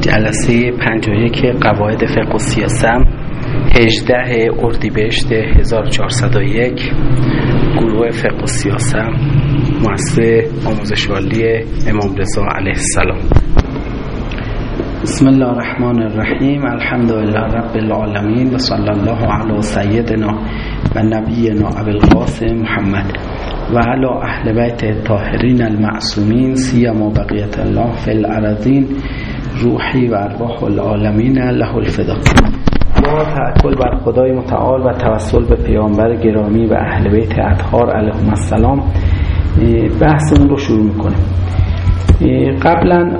جلسه 51 قواعد فقه و سیاسم 18 اردیبهشت 1401 گروه فقه و سیاسم مؤسسه آموزش امام رضا علیه السلام. بسم الله الرحمن الرحیم. الحمد لله رب العالمین و صلی الله علی سیدنا و نبینا ابو محمد و علی اهل بیت الطاهرین المعصومین سیما بقیت الله فی الارضین. روحی و ارواح العالمین له الفدا ما تعکل بر خدای متعال و توسل به پیامبر گرامی و اهل بیت اطهار علیهم السلام. بحثمون رو شروع می‌کنیم. قبلا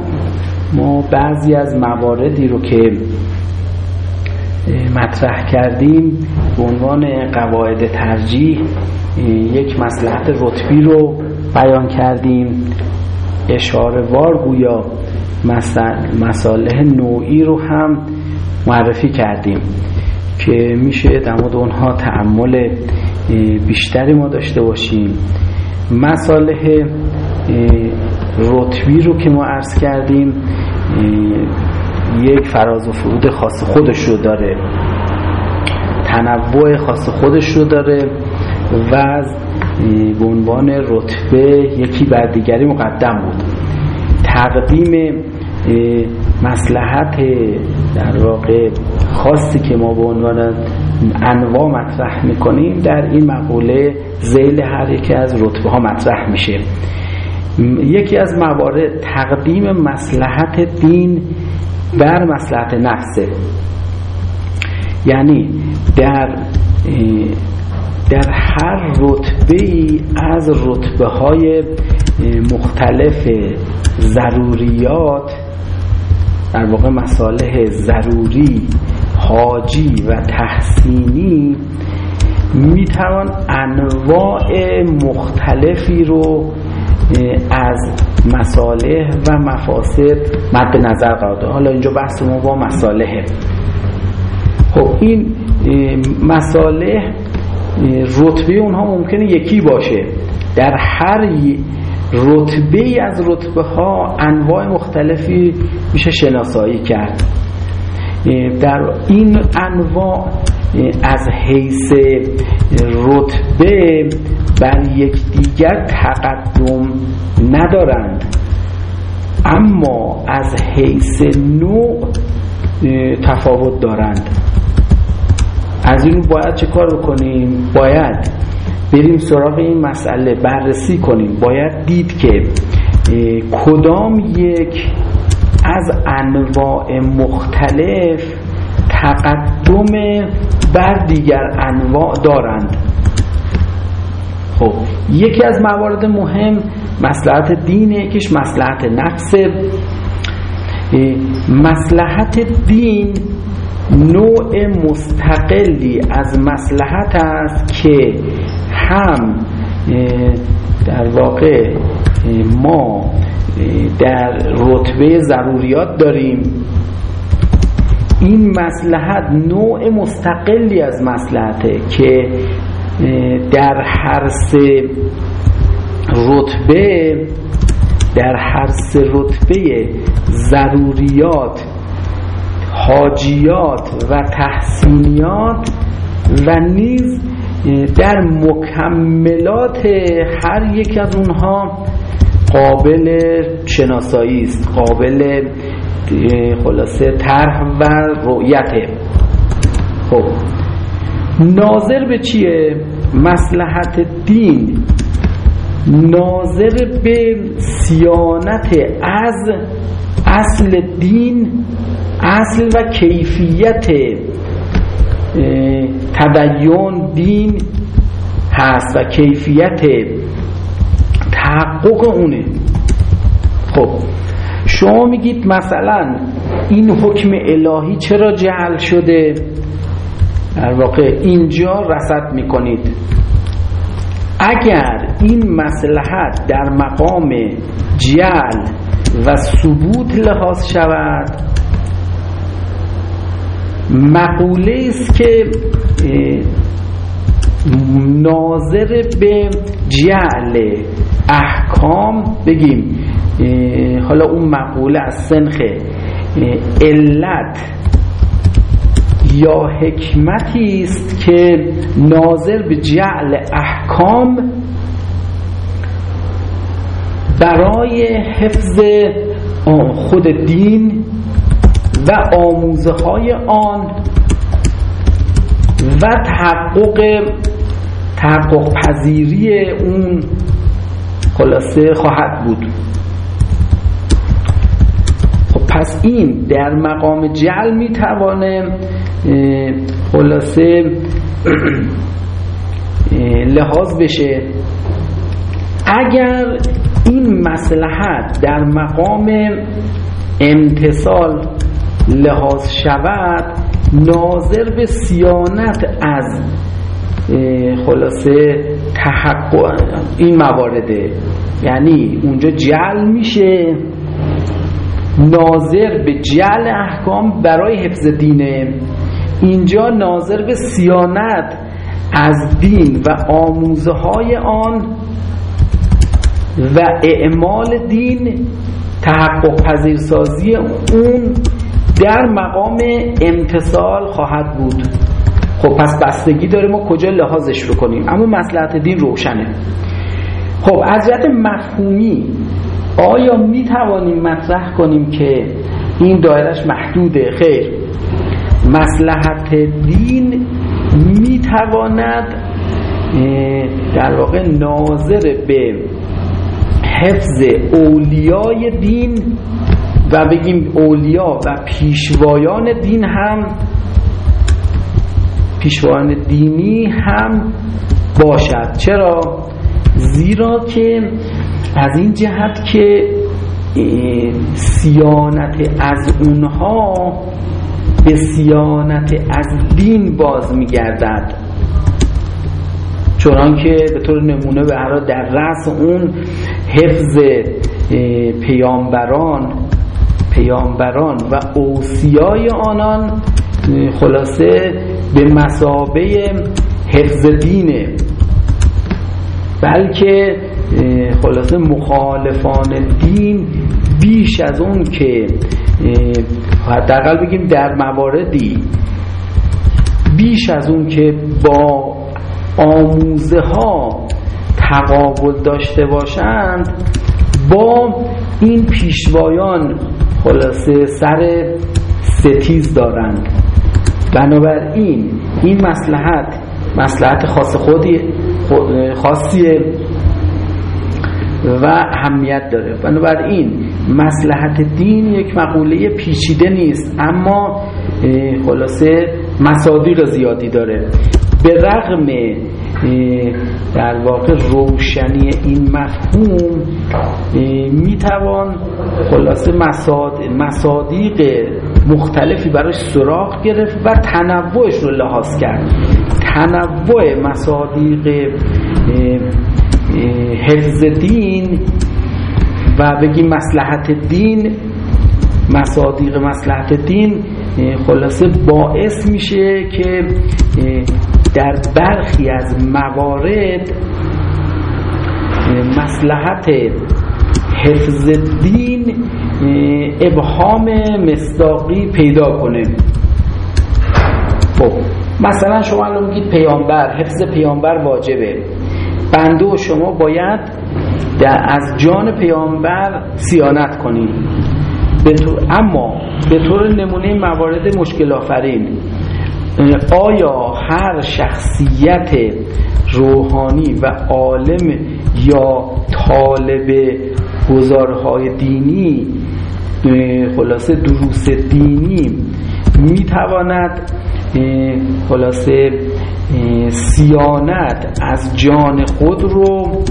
ما بعضی از مواردی رو که مطرح کردیم به عنوان قواعد ترجیح یک مسلحت رتبی رو بیان کردیم. اشاره وار گویا مساله نوعی رو هم معرفی کردیم که میشه در مورد اونها تعمل بیشتری ما داشته باشیم. مساله رتبی رو که ما عرض کردیم یک فراز و فرود خاص خودش رو داره. تنوع خاص خودش رو داره و به عنوان رتبه یکی بر دیگری مقدم بود. تقدیم مسلحت در واقع خاصی که ما به عنوان انواع مطرح می‌کنیم در این مقوله زیل هر یکی از رتبه ها مطرح میشه. یکی از موارد تقدیم مسلحت دین بر مسلحت نفسه یعنی در در هر رتبه ای از رتبه های مختلف ضروریات در واقع مساله ضروری حاجی و تحسینی می‌توان انواع مختلفی رو از مصالح و مفاسد مد نظر قرار داد. حالا اینجا بحث ما با مصالحه. خب این مصالح رتبه اونها ممکنه یکی باشه. در هر رتبه از رتبه ها انواع مختلفی میشه شناسایی کرد. در این انواع از حیث رتبه بر یکدیگر تقدم ندارند. اما از حیث نوع تفاوت دارند. از این باید چه کار بکنیم؟ باید بریم سراغ این مسئله بررسی کنیم. باید دید که کدام یک از انواع مختلف تقدم بر دیگر انواع دارند. خب یکی از موارد مهم مسلحت دینه یکیش مسلحت نفس. مسلحت دین نوع مستقلی از مسلحت است که هم در واقع ما در رتبه ضروریات داریم. این مسلحت نوع مستقلی از مسلحته که در هر سه رتبه در هر سه رتبه ضروریات حاجیات و تحسینیات و نیز در مکملات هر یک از اونها قابل شناسایی است قابل خلاصه طرح و رؤیته خب ناظر به چیه؟ مسلحت دین. ناظر به سیانت از اصل دین اصل و کیفیت تدین دین هست و کیفیت تحقق اونه. خب شما میگید مثلا این حکم الهی چرا جعل شده؟ در واقع اینجا رسد می‌کنید. اگر این مسلحت در مقام جعل و ثبوت لحاظ شود. مقوله است که ناظر به جعل احکام بگیم. حالا اون مقوله از سنخ علت یا حکمتی است که ناظر به جعل احکام برای حفظ خود دین و آموزه های آن و تحقق تحقق پذیری اون خلاصه خواهد بود. خب پس این در مقام جعل می‌توانه خلاصه لحاظ بشه. اگر این مسلحت در مقام امتصال لحاظ شود ناظر به سیانت از خلاصه تحقق این موارده یعنی اونجا جعل میشه. ناظر به جعل احکام برای حفظ دینه. اینجا ناظر به سیانت از دین و آموزه های آن و اعمال دین تحقق پذیرسازی اون در مقام امتصال خواهد بود. خب پس بستگی داره ما کجا لحاظش بکنیم اما مسلحت دین روشنه. خب از جهت مفهومی آیا می توانیم مطرح کنیم که این دایرش محدوده؟ خیر. مسلحت دین می تواند در واقع ناظر به حفظ اولیای دین و بگیم اولیا و پیشوایان دین هم پیشوایان دینی هم باشد چرا؟ زیرا که از این جهت که سیانت از اونها به سیانت از دین باز میگردد چنان که به طور نمونه به هر در رأس اون حفظ پیامبران پیامبران و اوسیای آنان خلاصه به مسابه حفظ دینه بلکه خلاصه مخالفان دین بیش از اون که حداقل بگیم در مواردی بیش از اون که با آموزه ها تقابل داشته باشند با این پیشوایان خلاصه سر ستیز دارند. بنابراین این مسلحت مسلحت خاص خودی خاصیه و اهمیت داره. بنابراین مسلحت دین یک مقوله پیچیده نیست اما خلاصه مصادیق زیادی داره. به رغم در واقع روشنی این مفهوم می‌توان خلاصه مصادیق مختلفی براش سراغ گرفت و تنوعش رو لحاظ کرد. تنوع مصادیق حفظ دین و بگیم مسلحت دین مصادیق مسلحت دین خلاصه باعث میشه که در برخی از موارد مسلحت حفظ دین ابهام مصداقی پیدا کنه. خب مثلا شما الان میگید پیامبر حفظ پیامبر واجبه. بنده و شما باید در از جان پیامبر سیانت کنید اما به طور نمونه موارد مشکل آفرین. آیا هر شخصیت روحانی و عالم یا طالب گزارهای دینی خلاصه دروس دینی می‌تواند خلاصه سیانت از جان خود رو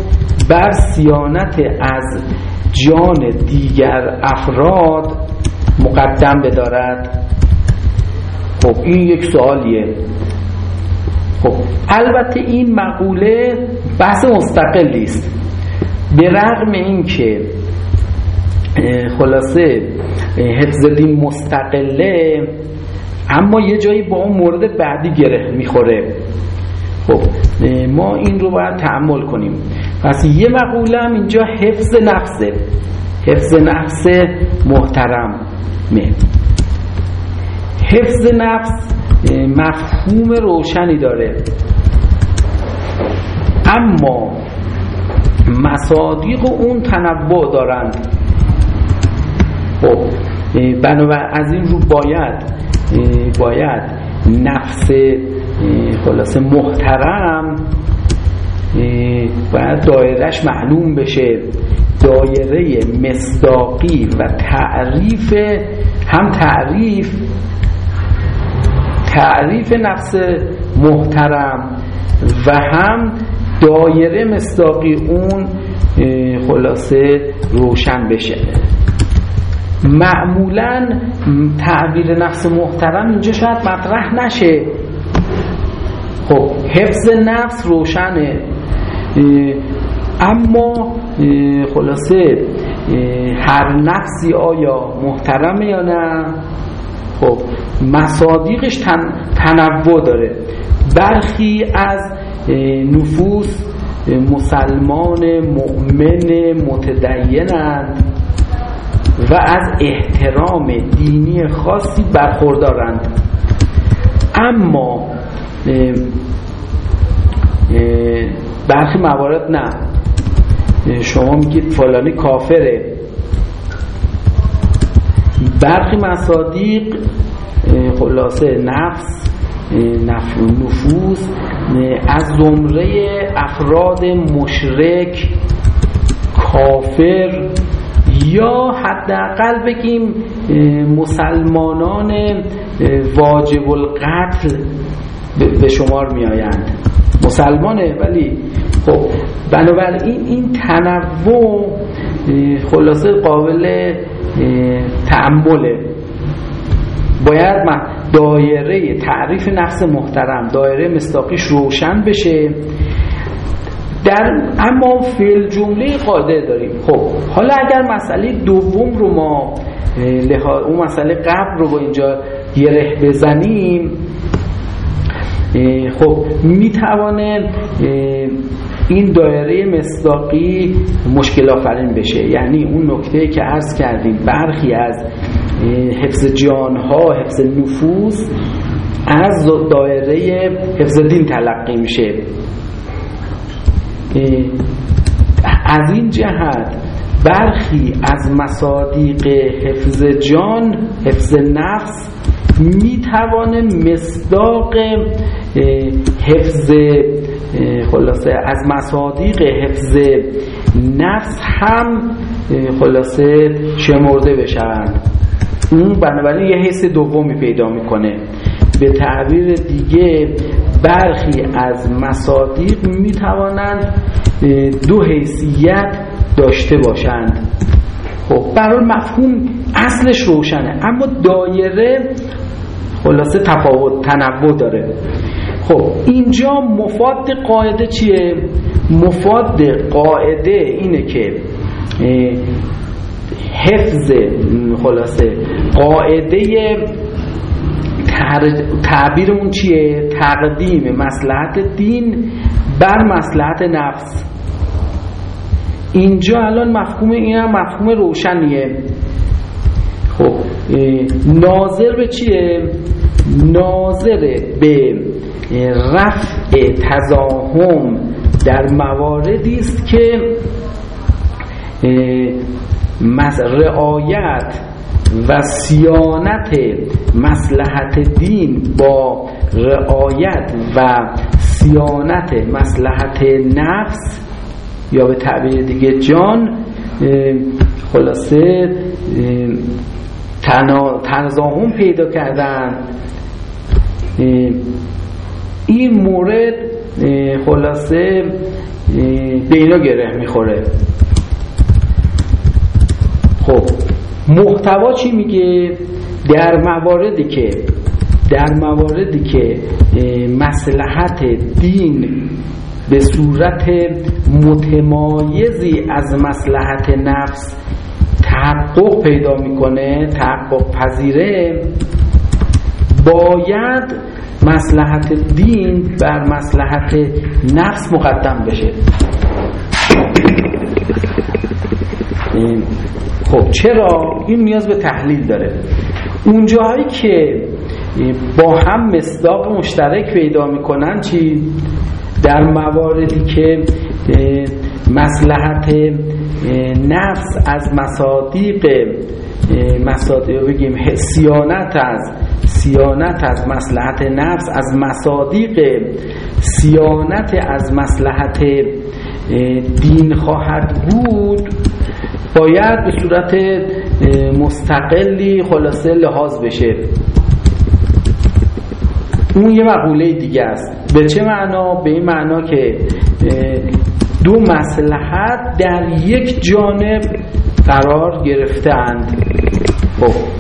بر سیانت از جان دیگر افراد مقدم بدارد. خب این یک سوالیه. خب البته این مقوله بحث مستقلی است به رغم اینکه خلاصه حفظ دین مستقله اما یه جایی با اون مورد بعدی گره می‌خوره. خب ما این رو باید تحمل کنیم. پس یه مقوله هم اینجا حفظ نفسه. حفظ نفس محترم حفظ نفس مفهوم روشنی داره. اما مصادیق اون تنوع دارند. خب بنابر از این رو باید باید نفس خلاصه محترم باید دایرش معلوم بشه. دایره مصداقی و تعریف هم تعریف تعریف نفس محترم و هم دایره مصداقی اون خلاصه روشن بشه. معمولا تعبیر نفس محترم اینجا شاید مطرح نشه. خب حفظ نفس روشنه. اما خلاصه هر نفسی آیا محترمه یا نه؟ خب مصادیقش تن... تنوع داره. برخی از نفوس مسلمان مؤمن متدینند و از احترام دینی خاصی برخوردارند. اما برخی موارد نه. شما میگید فلانی کافره. برخی مصادیق خلاصه نفس نفوس از زمره افراد مشرک کافر یا حداقل بگیم مسلمانان واجب القتل به شمار می آیند مسلمانه ولی خب بنابراین این تنوع خلاصه قابل تعمله. باید دایره تعریف نفس محترم دایره مستاقیش روشن بشه. در اما فعل جمله قاعده داریم. خب حالا اگر مسئله دوم رو ما اون مسئله قبل رو با اینجا گره بزنیم. خب می‌توانه این دایره مصداقی مشکل آفرین بشه. یعنی اون نکته که عرض کردیم برخی از حفظ جانها حفظ نفوس از دایره حفظ دین تلقی میشه. از این جهت برخی از مصادیق حفظ جان حفظ نفس می‌توانه مصداق حفظ خلاصه از مصادیق حفظ نفس هم خلاصه شمرده بشوند اون بنابراین یه حس دومی پیدا می‌کنه. به تعبیر دیگه برخی از مصادیق می‌توانند دو حیثیت داشته باشند. خب برای مفهوم اصلش روشنه. اما دایره خلاصه تفاوت تنوع داره خب اینجا مفاد قاعده چیه؟ مفاد قاعده اینه که حفظ خلاصه قاعده تعبیرمون چیه؟ تقدیم مسلحت دین بر مسلحت نفس اینجا الان مفهوم این هم مفهوم روشنیه خب ناظر به چیه؟ ناظر به رفع تزاهم در مواردی است که رعایت و سیانت مسلحت دین با رعایت و سیانت مسلحت نفس یا به تعبیر دیگه جان خلاصه تنظاهم پیدا کردن. این مورد خلاصه به اینا گره می‌خوره. خب محتوا چی میگه؟ در مواردی که در مواردی که مسلحت دین به صورت متمایزی از مسلحت نفس تحقق پیدا می‌کنه تحقق پذیره باید مسلحت دین بر مسلحت نفس مقدم بشه. خب چرا؟ این نیاز به تحلیل داره. اونجاهایی که با هم مصداق مشترک پیدا می‌کنن چی؟ در مواردی که مسلحت نفس از مصادیق مصادیق بگیم سیانت از سیانت از مسلحت نفس از مصادیق سیانت از مسلحت دین خواهد بود. باید به صورت مستقلی خلاصه لحاظ بشه. اون یه مقوله دیگه است. به چه معنا؟ به این معنا که دو مسلحت در یک جانب قرار گرفتند. خب.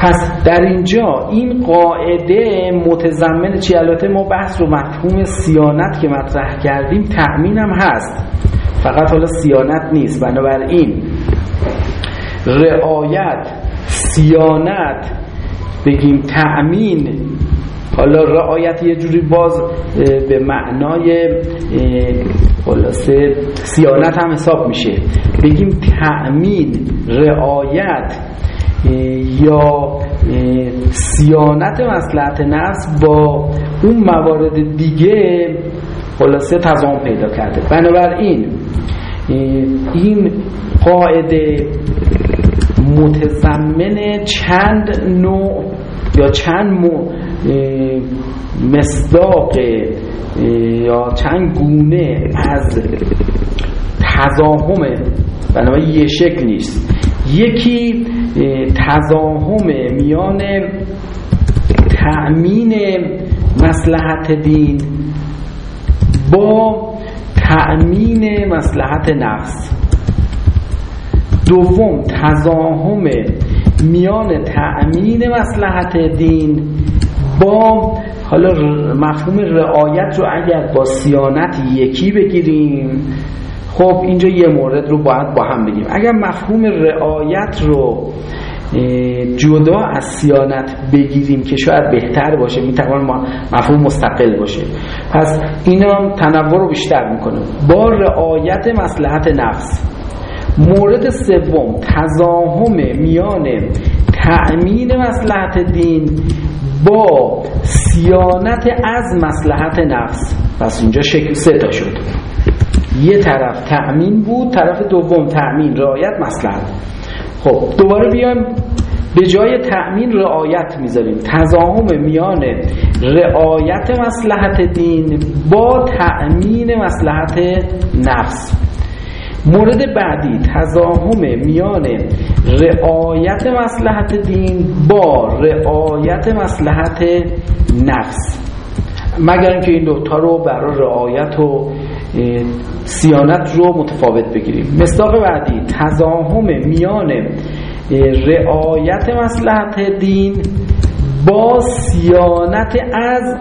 پس در اینجا این قاعده متضمن چی؟ البته ما بحث رو مفهوم سیانت که مطرح کردیم تأمین هم هست. فقط حالا سیانت نیست. بنابراین رعایت سیانت بگیم تأمین حالا رعایت یه جوری باز به معنای خلاصه سیانت هم حساب میشه. بگیم تأمین رعایت یا سیانت مسلحت نفس با اون موارد دیگه خلاصه تضام پیدا کرده. بنابراین این قاعده متضمن چند نوع یا چند مصداق یا چند گونه از تضاهم بنابراین یه شکل نیست. یکی تضاهم میان تأمین مسلحت دین با تأمین مسلحت نفس. دوم تضاهم میان تأمین مسلحت دین با حالا مفهوم رعایت رو اگر با سیانت یکی بگیریم خب اینجا یه مورد رو باید با هم بگیم. اگر مفهوم رعایت رو جدا از سیانت بگیریم که شاید بهتر باشه می‌توان مفهوم مستقل باشه. پس اینا تنوع رو بیشتر می‌کنه با رعایت مسلحت نفس. مورد سوم تزاهم میان تأمین مسلحت دین با سیانت از مسلحت نفس. پس اینجا شکل سه تا شد. یه طرف تأمین بود طرف دوم تأمین رعایت مسلحت خب دوباره بیایم. به جای تأمین رعایت می‌ذاریم. تضاهم میان رعایت مسلحت دین با تأمین مسلحت نفس. مورد بعدی تضاهم میان رعایت مسلحت دین با رعایت مسلحت نفس. مگر اینکه این دوتا رو برای رعایت و سیانت رو متفاوت بگیریم. مصداق بعدی تضاهم میان رعایت مسلحت دین با سیانت از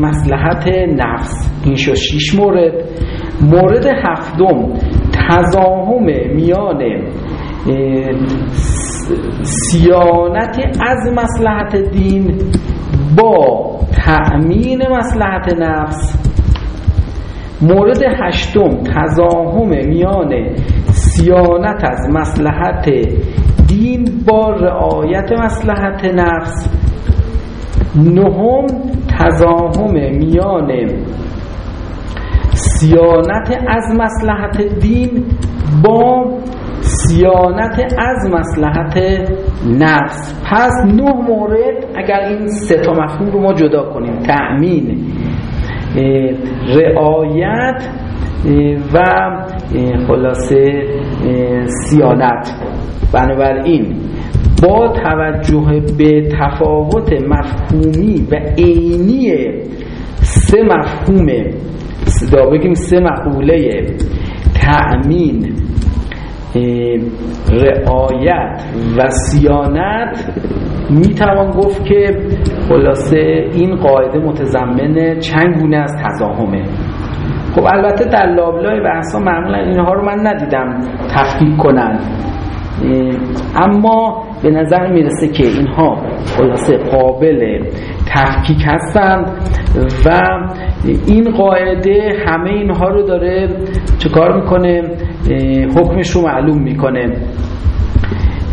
مسلحت نفس. این شد شیش مورد. مورد هفتم تضاهم میان سیانت از مسلحت دین با تأمین مسلحت نفس. مورد هشتم تضاهم میان سیانت از مسلحت دین با رعایت مسلحت نفس. نهم تضاهم میان سیانت از مسلحت دین با سیانت از مسلحت نفس. پس نه مورد اگر این سه تا مفهوم رو ما جدا کنیم. تأمین رعایت و خلاصه سیانت. بنابراین با توجه به تفاوت مفهومی و عینی سه مفهوم بگیم سه مقوله تأمین رعایت و سیانت. می‌توان گفت که خلاصه این قاعده متضمن چند گونه از تضاهمه. خب البته در لابلای بحثا معمولا اینها رو من ندیدم تفکیک کنن. اما به نظر می‌رسه که اینها خلاصه قابل تفکیک هستند و این قاعده همه اینها رو داره چه کار می‌کنه؟ حکمش رو معلوم می‌کنه.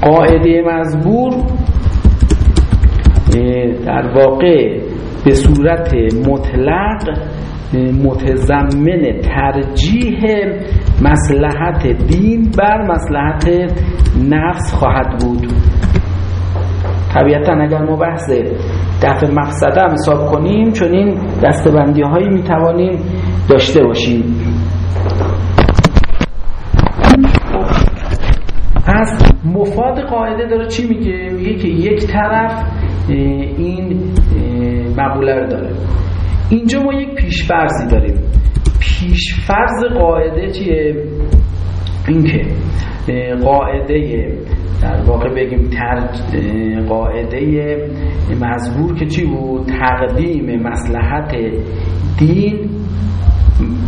قاعده مزبور در واقع به صورت مطلق متضمن ترجیح مسلحت دین بر مسلحت نفس خواهد بود. طبیعتا اگر ما بحث دفع مقصده هم حساب کنیم چون این دستبندی هایی می توانیم داشته باشیم. پس مفاد قاعده داره چی میگه؟ میگه که یک طرف این مقوله رو داره. اینجا ما یک پیشفرزی داریم. پیشفرز قاعده چیه؟ اینکه قاعده در واقع بگیم قاعده مزبور که چی بود؟ تقدیم مسلحت دین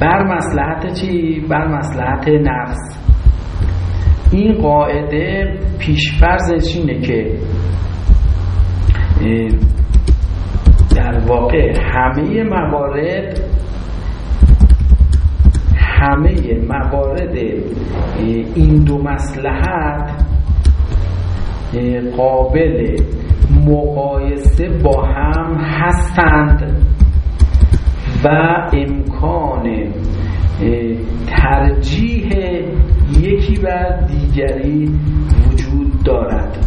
بر مسلحت چی؟ بر مسلحت نفس. این قاعده پیشفرزش اینه که در واقع همه موارد همه موارد این دو مسلحت قابل مقایسه با هم هستند و امکان ترجیح یکی بر دیگری وجود دارد.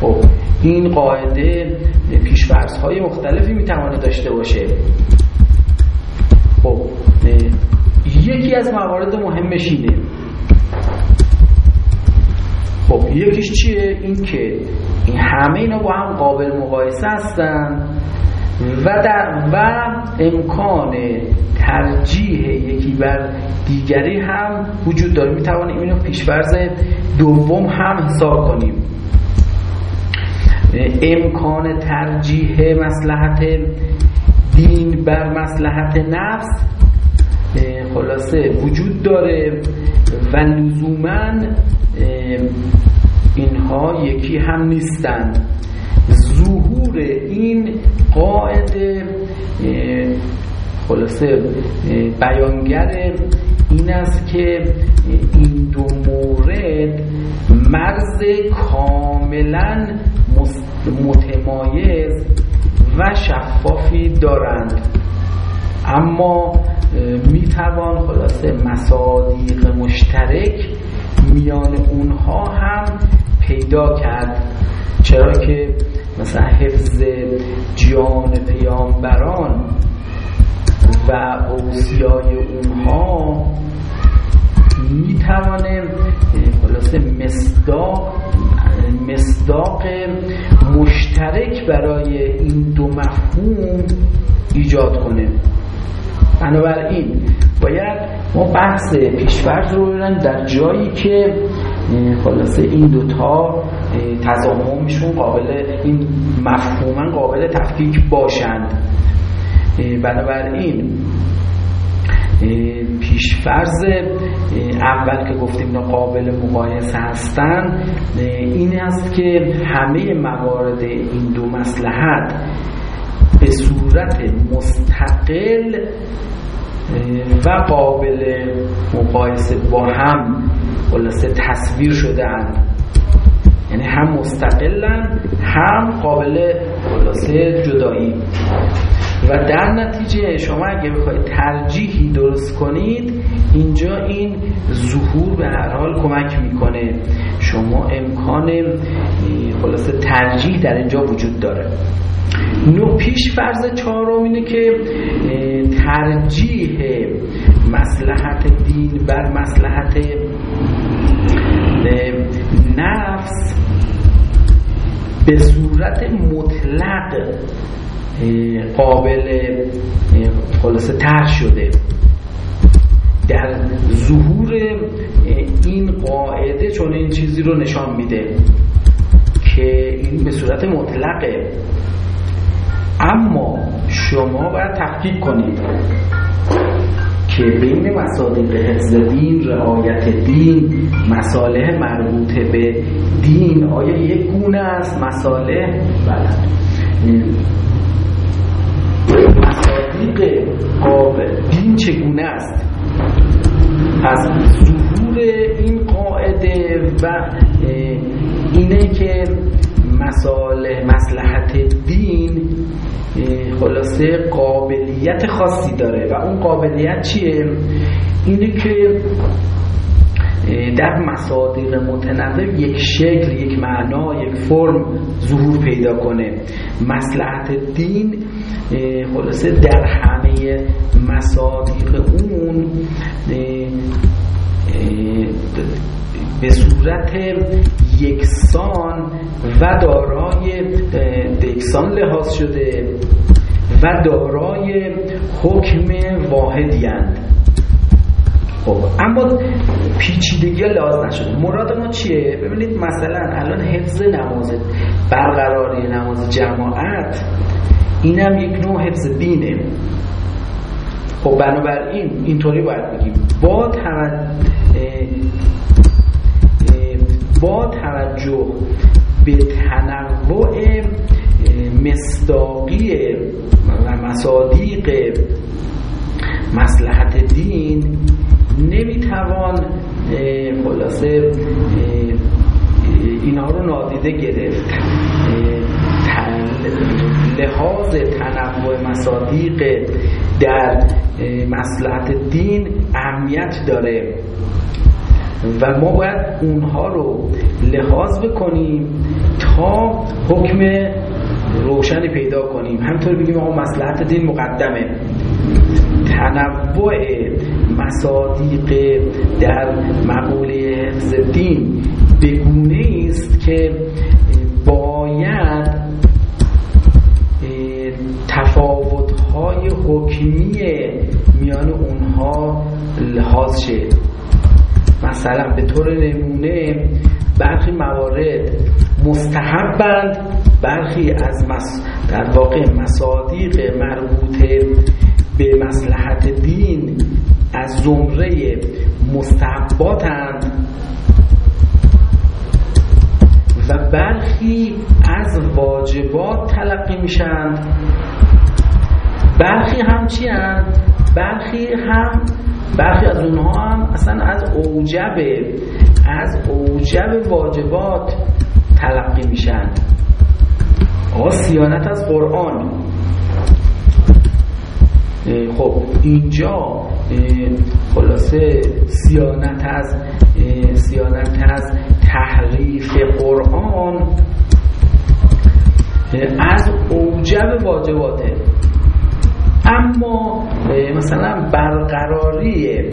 خب این قاعده پیشفرض های مختلفی می‌توانه داشته باشه. خب یکی از موارد مهمش اینه. خب یکیش چیه؟ این که این همه اینا با هم قابل مقایسه هستن و در و امکان ترجیح یکی بر دیگری هم وجود داره. می‌توانیم اینو پیشفرض دوم هم حساب کنیم. امکان ترجیح مسلحت دین بر مسلحت نفس خلاصه وجود داره و لزوما اینها یکی هم نیستند ظهور این قاعده خلاصه بیانگر این است که این دو مورد مرز کاملا متمایز و شفافی دارند. اما می‌توان خلاصه مصادیق مشترک میان اونها هم پیدا کرد. چرا که مثلا حفظ جان پیامبران و اوسیای اونها می‌توانه خلاصه مصداق مصداق مشترک برای این دو مفهوم ایجاد کنه. بنابراین باید ما بحث پیشورد رو در جایی که خلاصه این دوتا تضامنشون قابل این مفهوما قابل تفکیک باشند. بنابراین پیشفرز اول که گفتیم قابل مقایسه هستن این است که همه موارد این دو مسلحت به صورت مستقل و قابل مقایسه با هم خلاصه تصویر شده اند یعنی هم مستقلن هم قابل خلاصه جدایی. و در نتیجه شما اگه بخواید ترجیحی درست کنید اینجا این ظهور به هر حال کمک می‌کنه. شما امکان خلاصه ترجیح در اینجا وجود داره. نو پیش فرض چهارم اینه که ترجیح مسلحت دین بر مسلحت نفس به صورت مطلق قابل خلاصه تر شده. در ظهور این قاعده چون این چیزی رو نشان میده که این به صورت مطلقه. اما شما باید تفکیک کنید که بین مصادیق حفظ دین رعایت دین مساله مربوطه به دین آیا یک گونه است؟ مساله؟ بله. مصادیق دین چگونه است؟ از ظهور این قاعده و اینه که مساله مسلحت دین خلاصه قابلیت خاصی داره. و اون قابلیت چیه؟ اینه که در مصادیق متنوع یک شکل یک معنا یک فرم ظهور پیدا کنه. مسلحت دین خلاصه در همه مصادیق اون به صورت یکسان و دارای یکسان لحاظ شده و دارای حکم واحدی هند. خب اما پیچیدگی لحاظ نشده مراد ما چیه ببینید مثلا الان حفظ نماز برقراری نماز جماعت اینم یک نوع حفظ دینه. خب بنابراین اینطوری باید بگیم. با با توجه به تنوع مصداقی و مصادیق مسلحت دین نمی‌توان خلاصه اینها رو نادیده گرفت. لحاظ تنوع مصادیق در مسلحت دین اهمیت داره. و ما باید اونها رو لحاظ بکنیم تا حکم روشنی پیدا کنیم. همطور بگیم آقا مسلحت دین مقدمه. تنوع مصادیق در مقوله حفظ دین بگونه است که لحاظ شه. مثلا به طور نمونه برخی موارد مستحبند برخی از مس... در واقع مصادیق مربوطه به مسلحت دین از زمره مستحباتند. و برخی از واجبات تلقی میشند برخی هم چی برخی هم برخی از اونها هم اصلا از اوجب از اوجب واجبات تلقی میشن. آقا سیانت از قرآن. خب اینجا خلاصه سیانت از سیانت از تحریف قرآن از اوجب واجباته. اما مثلا برقراری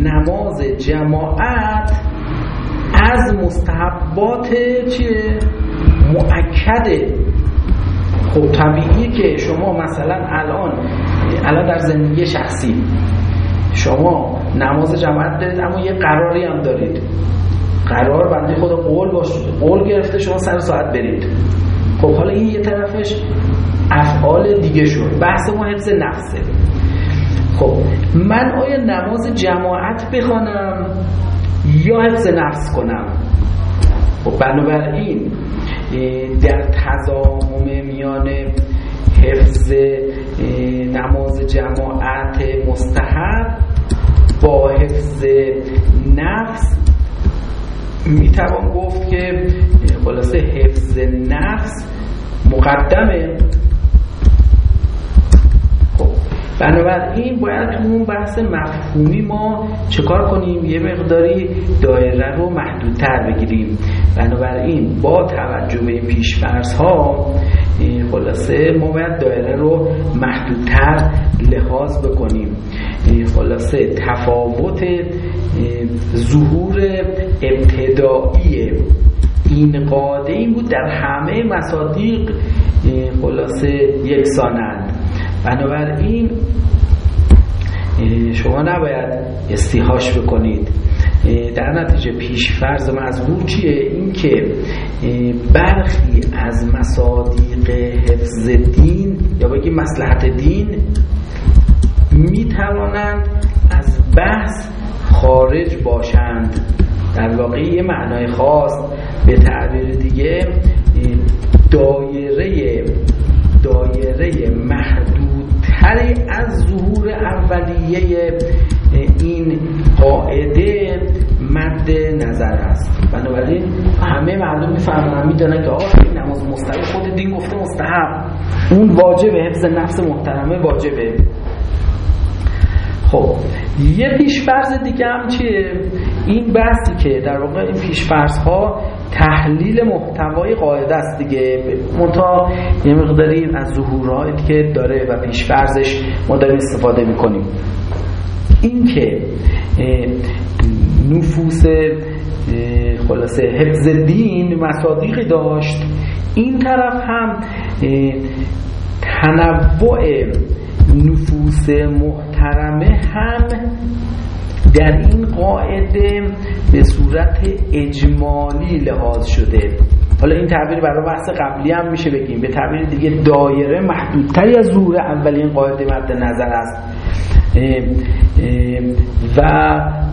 نماز جماعت از مستحبات چیه؟ مؤکده خب طبیعیه که شما مثلا الان الان در زندگی شخصی شما نماز جماعت دارید اما یه قراری هم دارید. قرار بنده خدا قول باشه قول گرفته شما سر ساعت برید. خب حالا این یه طرفش افعال دیگه شد. بحث ما حفظ نفسه. خب من آیا نماز جماعت بخوانم یا حفظ نفس کنم؟ خب بنابراین در تضامن میان حفظ نماز جماعت مستحب با حفظ نفس می‌توان گفت که خلاصه حفظ نفس مقدمه. بنابراین باید تو اون بحث مفهومی ما چکار کنیم؟ یه مقداری دایره رو محدودتر بگیریم. بنابراین با توجه به پیشفرض ها خلاصه ما باید دایره رو محدودتر لحاظ بکنیم. خلاصه تفاوت ظهور ابتدایی این قاعده این بود در همه مصادیق خلاصه یکسانند. بنابراین شما نباید استیهاش بکنید. در نتیجه پیش فرض مزبور چیه؟ این که برخی از مصادیق حفظ دین یا بگیم مسلحت دین می توانند از بحث خارج باشند. در واقع یه معنای خاص به تعبیر دیگه دایره دایره محدودتری از ظهور اولیه این قاعده مد نظر است. بنابراین همه مردم می‌فهمن می‌دونن که آقا این نماز مستحب خود دین گفته مستحب. اون واجبه حفظ نفس محترمه واجبه. خب یه پیشفرض دیگه هم چیه؟ این بحثی که در واقع این پیشفرض ها تحلیل محتوای قاعده است دیگه. منتها یه مقداری از ظهورهایی که داره و پیشفرضش ما داریم استفاده می‌کنیم. این که نفوس خلاصه حفظ دین مصادیقی داشت این طرف هم تنوع نفوس محترمه هم در این قاعده به صورت اجمالی لحاظ شده. حالا این تعبیر برای بحث قبلی هم میشه بگیم. به تعبیر دیگه دایره محدودتری از ظهور اولین قاعده مد نظر است. و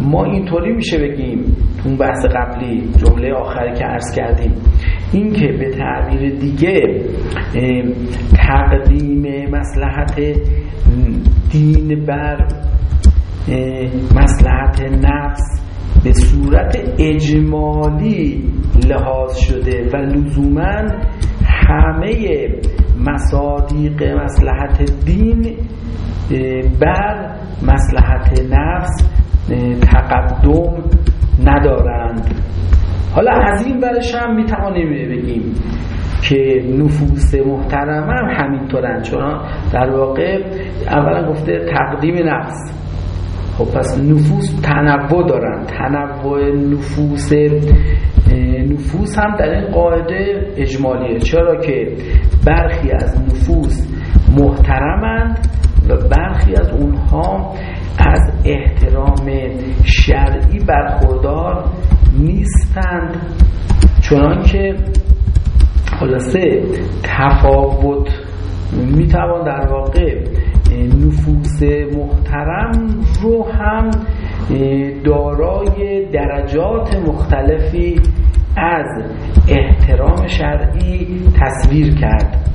ما اینطوری میشه بگیم اون بحث قبلی جمله آخری که عرض کردیم این که به تعبیر دیگه تقدیم مسلحت دین بر مسلحت نفس به صورت اجمالی لحاظ شده و لزوما همه مصادیق مسلحت دین بر مسلحت نفس تقدم ندارند. حالا از این برش هم می‌توانیم بگیم که نفوس محترم هم همینطورن چون در واقع اولا گفته تقدیم نفس. خب پس نفوس تنوع دارن. تنوع نفوس نفوس هم در این قاعده اجمالیه. چرا که برخی از نفوس محترمند و برخی از اونها از احترام شرعی برخوردار نیستند. چنان که خلاصه تفاوت می‌توان در واقع نفوس محترم رو هم دارای درجات مختلفی از احترام شرعی تصویر کرد.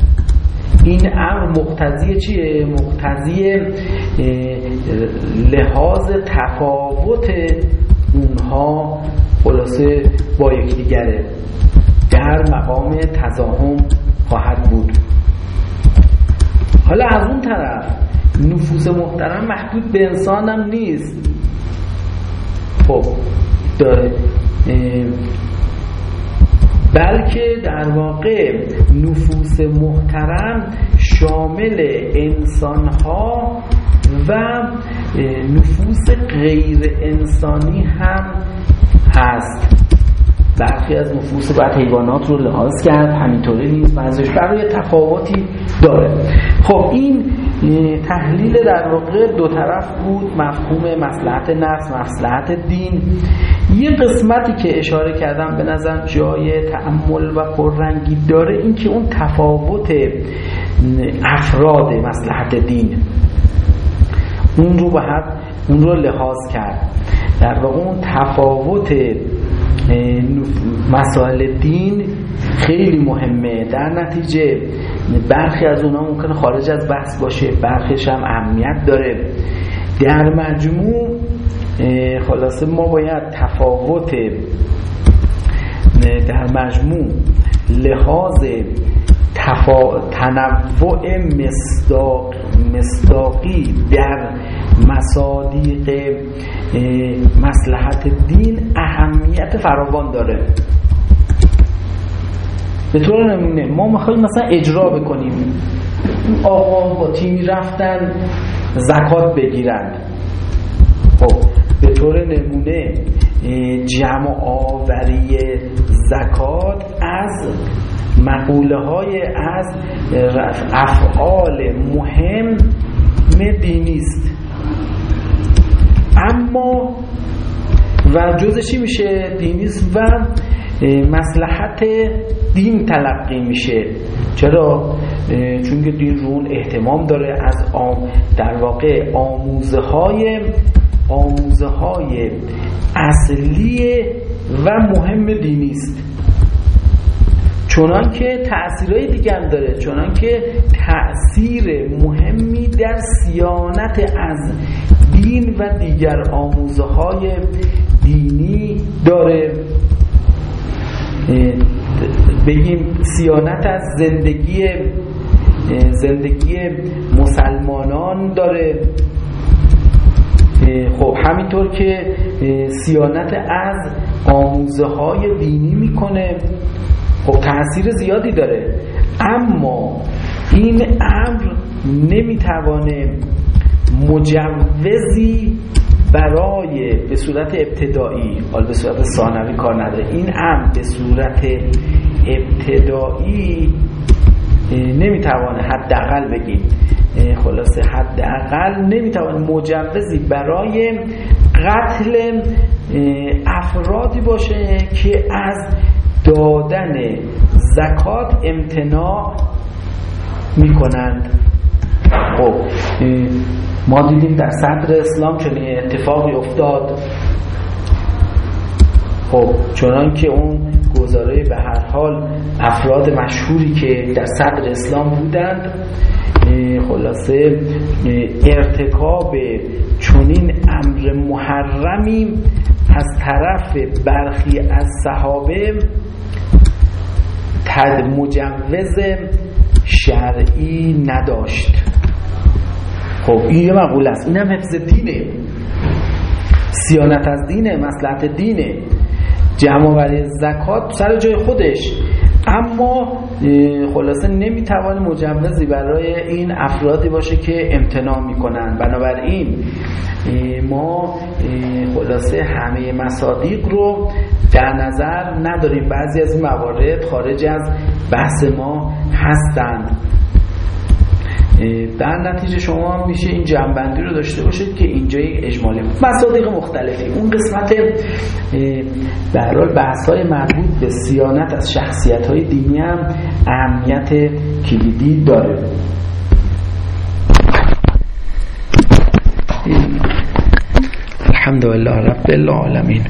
این امر مقتضی چیه؟ مقتضی لحاظ تفاوت اونها خلاصه با یکدیگره. در مقام تزاهم خواهد بود. حالا از اون طرف نفوس محترم محدود به انسان هم نیست. خب داره بلکه در واقع نفوس محترم شامل انسانها و نفوس غیر انسانی هم هست. برخی از نفوس باید حیوانات رو لحاظ کرد همینطوری نیست. بعضیش برای تفاوتی داره. خب این تحلیل در واقع دو طرف بود مفهوم مسلحت نفس مسلحت دین. یه قسمتی که اشاره کردم به نظر جای تعمل و پررنگی داره این که اون تفاوت افراد مسلحت دین. اون رو باید اون رو لحاظ کرد. در واقع اون تفاوت مسائل دین خیلی مهمه. در نتیجه برخی از اونها ممکنه خارج از بحث باشه برخیش هم اهمیت داره. در مجموع خلاصه ما باید تفاوت در مجموع لحاظ تفا... تنوع مصداق... مصداقی در مصادیق مسلحت دین اهمیت فراوان داره. به طور نمونه ما می‌خوایم مثلا اجرا بکنیم. آقا با تیمی رفتن زکات بگیرند خب به طور نمونه جمع آوری زکات از مقوله های از افعال مهم دینی است. اما و جزشی میشه؟ دینیست و مسلحت دین تلقی میشه. چرا؟ چون که دین رو اون احتمام داره از آم در واقع آموزه های آموزه های اصلی و مهم دینی است. چنان که تأثیرهای دیگه هم داره. چنان که تأثیر مهمی در سیانت از دین و دیگر آموزه های دینی داره. بگیم سیانت از زندگی زندگی مسلمانان داره. خب همینطور که سیانت از آموزه های دینی می‌کنه. خب تاثیر زیادی داره. اما این امر نمی‌توانه مجوزی برای به صورت ابتدایی حال به صورت ثانوی کار نداره. این امر به صورت ابتدایی نمی‌توانه حداقل بگیم. خلاصه حداقل نمی‌توانه مجوزی برای قتل افرادی باشه که از دادن زکات امتناع می‌کنند. خب ما دیدیم در صدر اسلام چنین اتفاقی افتاد. خب چنان که اون گزاره به هر حال افراد مشهوری که در صدر اسلام بودند خلاصه ارتکاب چنین امر محرمی از طرف برخی از صحابه تد مجوز شرعی نداشت. خب این یه مقول است. این هم حفظ دینه. سیانت از دینه مسلحت دینه. جمع زکات سر جای خودش. اما خلاصه نمی‌توان مجوزی برای این افرادی باشه که امتناع می‌کنن. بنابراین ما خلاصه همه مصادیق رو در نظر نداریم. بعضی از موارد خارج از بحث ما هستند. در نتیجه شما میشه این جنبندی رو داشته باشید که اینجا یک اجمالی مصادیق مختلفی. اون قسمت در حال بحث های مربوط به سیانت از شخصیت های دینی هم اهمیت کلیدی داره. الحمدلله رب العالمین.